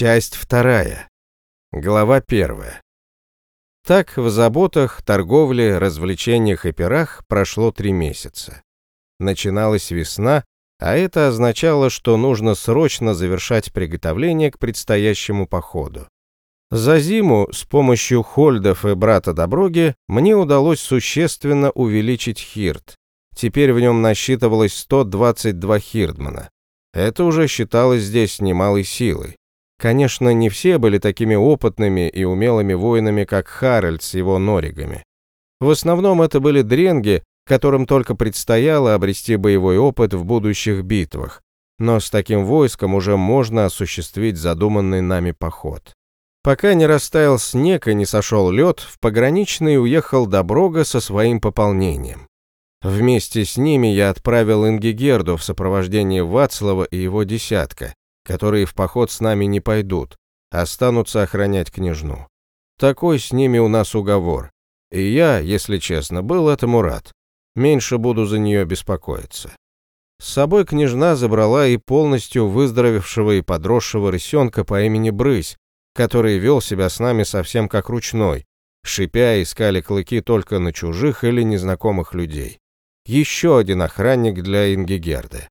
Часть вторая. Глава первая. Так в заботах, торговле, развлечениях и пирах прошло три месяца. Начиналась весна, а это означало, что нужно срочно завершать приготовление к предстоящему походу. За зиму с помощью Хольдов и брата Доброги мне удалось существенно увеличить хирт. Теперь в нем насчитывалось 122 хирдмана. Это уже считалось здесь немалой силой. Конечно, не все были такими опытными и умелыми воинами, как Харальд с его норигами. В основном это были дренги, которым только предстояло обрести боевой опыт в будущих битвах, но с таким войском уже можно осуществить задуманный нами поход. Пока не растаял снег и не сошел лед, в пограничный уехал Доброга со своим пополнением. Вместе с ними я отправил Ингигерду в сопровождении Вацлава и его десятка, которые в поход с нами не пойдут, останутся охранять княжну. Такой с ними у нас уговор. И я, если честно, был этому рад. Меньше буду за нее беспокоиться. С собой княжна забрала и полностью выздоровевшего и подросшего рысенка по имени Брысь, который вел себя с нами совсем как ручной, шипя искали клыки только на чужих или незнакомых людей. Еще один охранник для Ингигерды.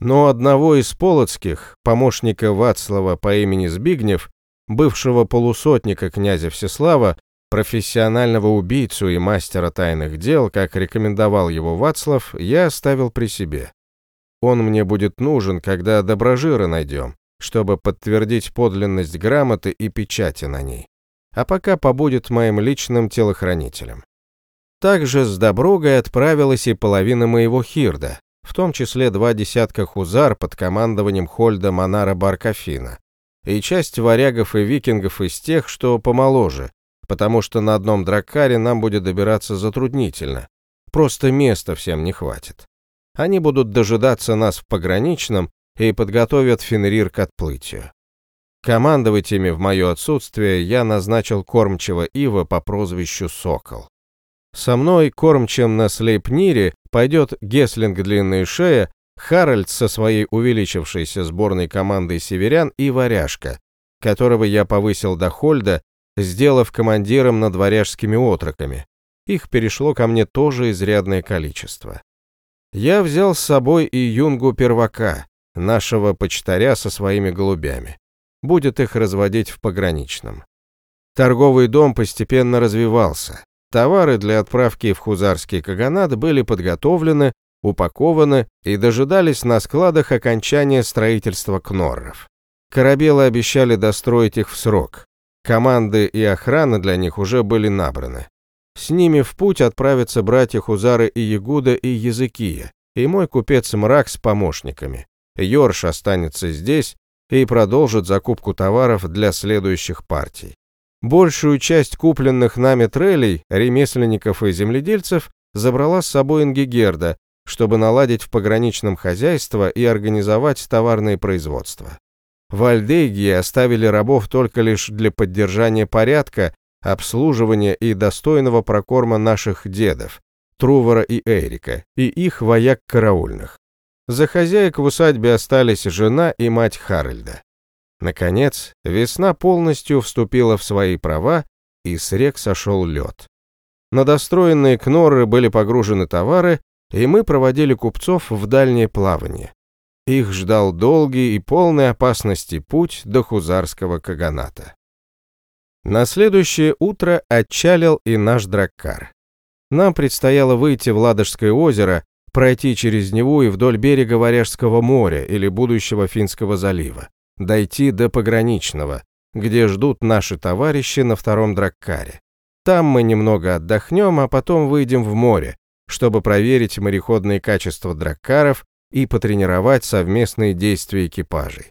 Но одного из полоцких, помощника Вацлава по имени Збигнев, бывшего полусотника князя Всеслава, профессионального убийцу и мастера тайных дел, как рекомендовал его Вацлав, я оставил при себе. Он мне будет нужен, когда доброжира найдем, чтобы подтвердить подлинность грамоты и печати на ней. А пока побудет моим личным телохранителем. Также с Доброгой отправилась и половина моего хирда, в том числе два десятка хузар под командованием Хольда Монара Баркафина, и часть варягов и викингов из тех, что помоложе, потому что на одном драккаре нам будет добираться затруднительно, просто места всем не хватит. Они будут дожидаться нас в пограничном и подготовят Фенрир к отплытию. Командовать ими в мое отсутствие я назначил кормчего Ива по прозвищу Сокол. Со мной, кормчем на Слейпнире, пойдет Геслинг Длинная Шея, Харальд со своей увеличившейся сборной командой северян и Варяжка, которого я повысил до Хольда, сделав командиром над варяжскими отроками. Их перешло ко мне тоже изрядное количество. Я взял с собой и юнгу первака, нашего почтаря со своими голубями. Будет их разводить в пограничном. Торговый дом постепенно развивался. Товары для отправки в Хузарский Каганат были подготовлены, упакованы и дожидались на складах окончания строительства кнорров. Корабелы обещали достроить их в срок. Команды и охрана для них уже были набраны. С ними в путь отправятся братья Хузары и Ягуда и Языкия, и мой купец Мрак с помощниками. Йорш останется здесь и продолжит закупку товаров для следующих партий. Большую часть купленных нами трелей, ремесленников и земледельцев забрала с собой Ингигерда, чтобы наладить в пограничном хозяйство и организовать товарные производства. В Альдейгии оставили рабов только лишь для поддержания порядка, обслуживания и достойного прокорма наших дедов, Трувора и Эрика, и их вояк караульных. За хозяек в усадьбе остались жена и мать Харальда. Наконец, весна полностью вступила в свои права, и с рек сошел лед. На достроенные кноры были погружены товары, и мы проводили купцов в дальнее плавание. Их ждал долгий и полный опасности путь до Хузарского каганата. На следующее утро отчалил и наш драккар. Нам предстояло выйти в Ладожское озеро, пройти через него и вдоль берега Варяжского моря или будущего Финского залива, дойти до пограничного, где ждут наши товарищи на втором драккаре. Там мы немного отдохнем, а потом выйдем в море, чтобы проверить мореходные качества драккаров и потренировать совместные действия экипажей.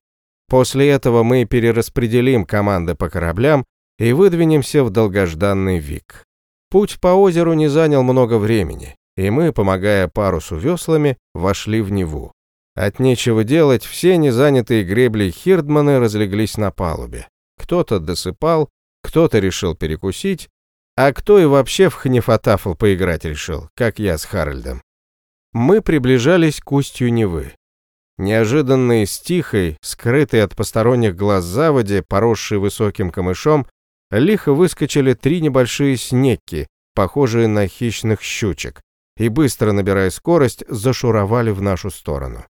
После этого мы перераспределим команды по кораблям и выдвинемся в долгожданный Вик. Путь по озеру не занял много времени, и мы, помогая парусу веслами, вошли в Неву. От нечего делать, все незанятые гребли Хирдманы разлеглись на палубе. Кто-то досыпал, кто-то решил перекусить, а кто и вообще в хнефатафл поиграть решил, как я с Харальдом мы приближались к устью Невы. Неожиданно из тихой, скрытой от посторонних глаз заводи, поросшей высоким камышом, лихо выскочили три небольшие снекки, похожие на хищных щучек, и, быстро набирая скорость, зашуровали в нашу сторону.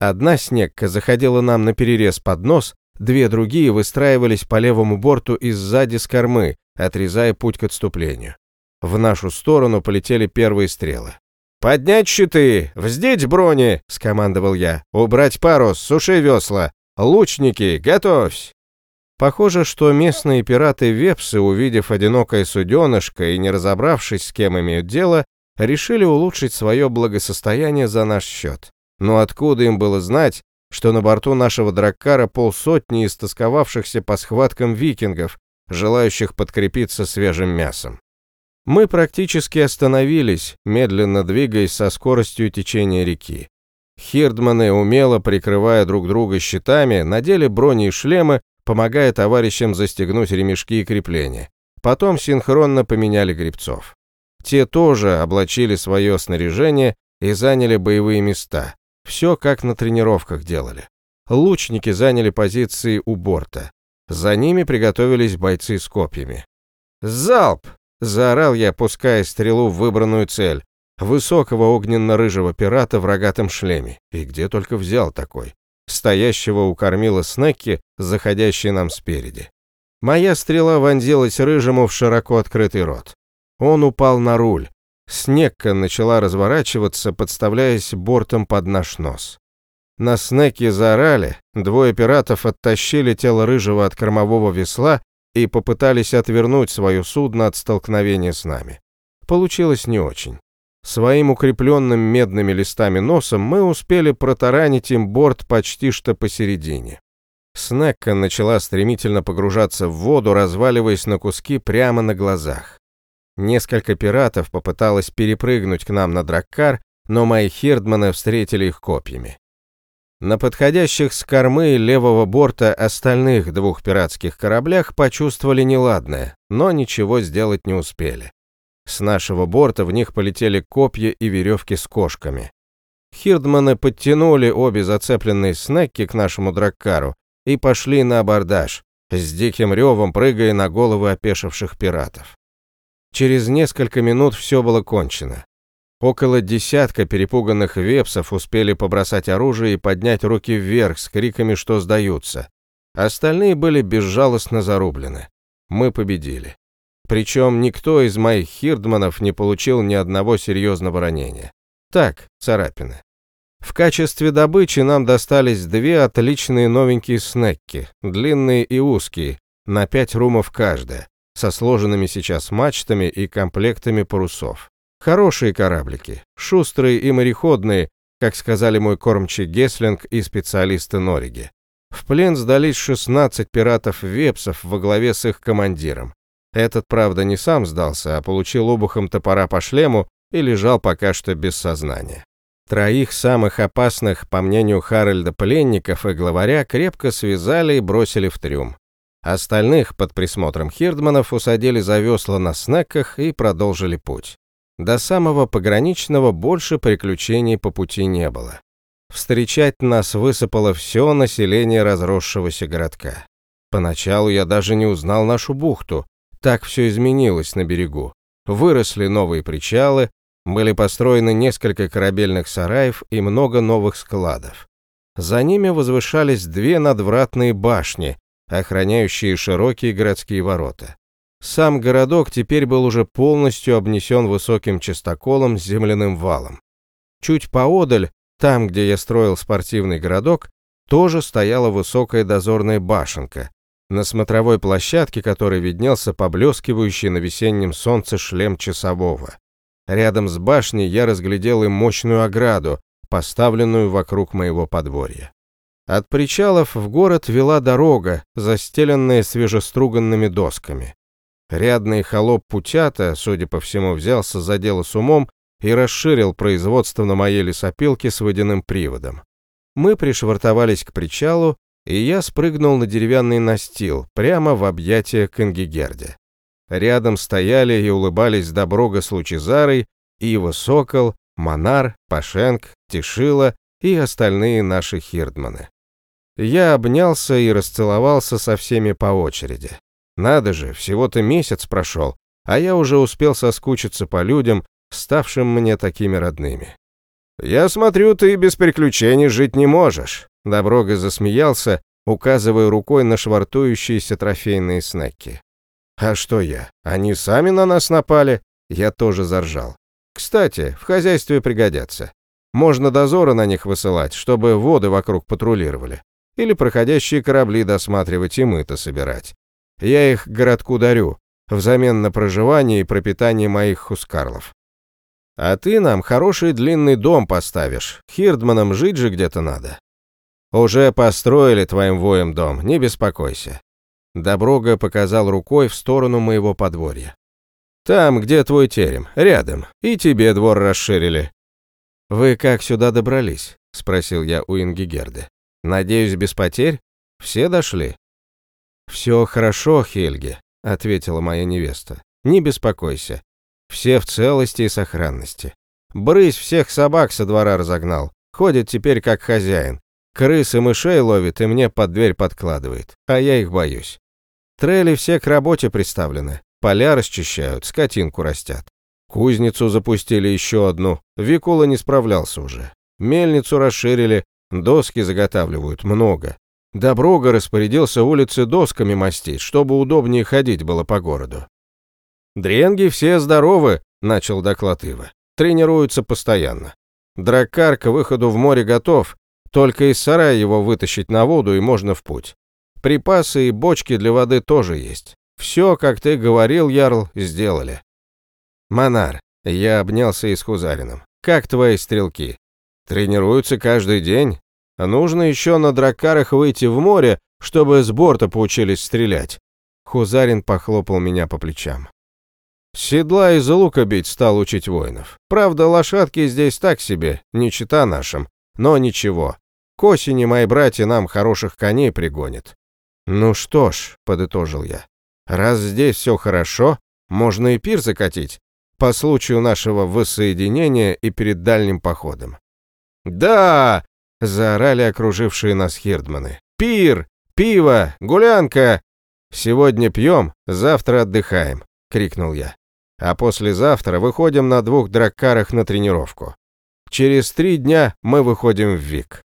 Одна снегка заходила нам на перерез под нос, две другие выстраивались по левому борту и сзади с кормы, отрезая путь к отступлению. В нашу сторону полетели первые стрелы. «Поднять щиты! Вздеть брони!» — скомандовал я. «Убрать парус! Суши весла! Лучники, готовься!» Похоже, что местные пираты-вепсы, увидев одинокое суденышко и не разобравшись, с кем имеют дело, решили улучшить свое благосостояние за наш счет. Но откуда им было знать, что на борту нашего драккара полсотни истосковавшихся по схваткам викингов, желающих подкрепиться свежим мясом? Мы практически остановились, медленно двигаясь со скоростью течения реки. Хирдманы, умело прикрывая друг друга щитами, надели брони и шлемы, помогая товарищам застегнуть ремешки и крепления. Потом синхронно поменяли гребцов. Те тоже облачили свое снаряжение и заняли боевые места. Все как на тренировках делали. Лучники заняли позиции у борта. За ними приготовились бойцы с копьями. «Залп!» Заорал я, пуская стрелу в выбранную цель. Высокого огненно-рыжего пирата в рогатом шлеме. И где только взял такой. Стоящего у кормила Снекки, заходящий нам спереди. Моя стрела вонзилась рыжему в широко открытый рот. Он упал на руль. Снегка начала разворачиваться, подставляясь бортом под наш нос. На снеке заорали, двое пиратов оттащили тело рыжего от кормового весла и попытались отвернуть свое судно от столкновения с нами. Получилось не очень. Своим укрепленным медными листами носом мы успели протаранить им борт почти что посередине. Снекка начала стремительно погружаться в воду, разваливаясь на куски прямо на глазах. Несколько пиратов попыталось перепрыгнуть к нам на драккар, но мои хердманы встретили их копьями. На подходящих с кормы левого борта остальных двух пиратских кораблях почувствовали неладное, но ничего сделать не успели. С нашего борта в них полетели копья и веревки с кошками. Хирдманы подтянули обе зацепленные снеки к нашему драккару и пошли на абордаж, с диким ревом прыгая на головы опешивших пиратов. Через несколько минут все было кончено. Около десятка перепуганных вепсов успели побросать оружие и поднять руки вверх с криками, что сдаются. Остальные были безжалостно зарублены. Мы победили. Причем никто из моих хирдманов не получил ни одного серьезного ранения. Так, царапины. В качестве добычи нам достались две отличные новенькие снекки, длинные и узкие, на пять румов каждая, со сложенными сейчас мачтами и комплектами парусов. Хорошие кораблики, шустрые и мореходные, как сказали мой кормчий Геслинг и специалисты Нориги. В плен сдались 16 пиратов-вепсов во главе с их командиром. Этот, правда, не сам сдался, а получил обухом топора по шлему и лежал пока что без сознания. Троих самых опасных, по мнению Харальда, пленников и главаря крепко связали и бросили в трюм. Остальных под присмотром Хирдманов усадили за весла на снеках и продолжили путь. До самого пограничного больше приключений по пути не было. Встречать нас высыпало все население разросшегося городка. Поначалу я даже не узнал нашу бухту. Так все изменилось на берегу. Выросли новые причалы, были построены несколько корабельных сараев и много новых складов. За ними возвышались две надвратные башни, охраняющие широкие городские ворота. Сам городок теперь был уже полностью обнесен высоким частоколом с земляным валом. Чуть поодаль, там, где я строил спортивный городок, тоже стояла высокая дозорная башенка, на смотровой площадке которой виднелся поблескивающий на весеннем солнце шлем часового. Рядом с башней я разглядел и мощную ограду, поставленную вокруг моего подворья. От причалов в город вела дорога, застеленная свежеструганными досками. Рядный холоп Путята, судя по всему, взялся за дело с умом и расширил производство на моей лесопилке с водяным приводом. Мы пришвартовались к причалу, и я спрыгнул на деревянный настил, прямо в объятия Кангигерде. Рядом стояли и улыбались Доброга с Лучезарой, Ива Сокол, Монар, Пашенк, Тишила и остальные наши хирдманы. Я обнялся и расцеловался со всеми по очереди. Надо же, всего-то месяц прошел, а я уже успел соскучиться по людям, ставшим мне такими родными. «Я смотрю, ты без приключений жить не можешь», — Доброга засмеялся, указывая рукой на швартующиеся трофейные снеки. «А что я? Они сами на нас напали?» Я тоже заржал. «Кстати, в хозяйстве пригодятся. Можно дозоры на них высылать, чтобы воды вокруг патрулировали. Или проходящие корабли досматривать и мыто собирать. Я их городку дарю, взамен на проживание и пропитание моих хускарлов. А ты нам хороший длинный дом поставишь, хирдманам жить же где-то надо. Уже построили твоим воем дом, не беспокойся. Доброга показал рукой в сторону моего подворья. Там, где твой терем, рядом, и тебе двор расширили. Вы как сюда добрались? Спросил я у Ингигерды. Надеюсь, без потерь? Все дошли? Все хорошо, Хельге, ответила моя невеста. Не беспокойся. Все в целости и сохранности. Брысь всех собак со двора разогнал. Ходит теперь как хозяин. Крыс и мышей ловит и мне под дверь подкладывает. А я их боюсь. Трели все к работе приставлены. Поля расчищают, скотинку растят. Кузницу запустили еще одну. Викула не справлялся уже. Мельницу расширили, доски заготавливают много. Доброга распорядился улицы досками мастить, чтобы удобнее ходить было по городу. «Дренги все здоровы», — начал доклад Ива. «Тренируются постоянно. Драккар к выходу в море готов, только из сарая его вытащить на воду и можно в путь. Припасы и бочки для воды тоже есть. Все, как ты говорил, Ярл, сделали». «Монар», — я обнялся и с Хузарином. «Как твои стрелки? Тренируются каждый день? Нужно еще на драккарах выйти в море, чтобы с борта поучились стрелять». Хузарин похлопал меня по плечам. Седла из лука бить стал учить воинов. Правда, лошадки здесь так себе, не чита нашим. Но ничего. К осени мои братья нам хороших коней пригонят. Ну что ж, подытожил я. Раз здесь все хорошо, можно и пир закатить. По случаю нашего воссоединения и перед дальним походом. «Да!» — заорали окружившие нас хирдманы. «Пир! Пиво! Гулянка! Сегодня пьем, завтра отдыхаем!» — крикнул я а послезавтра выходим на двух драккарах на тренировку. Через три дня мы выходим в Вик.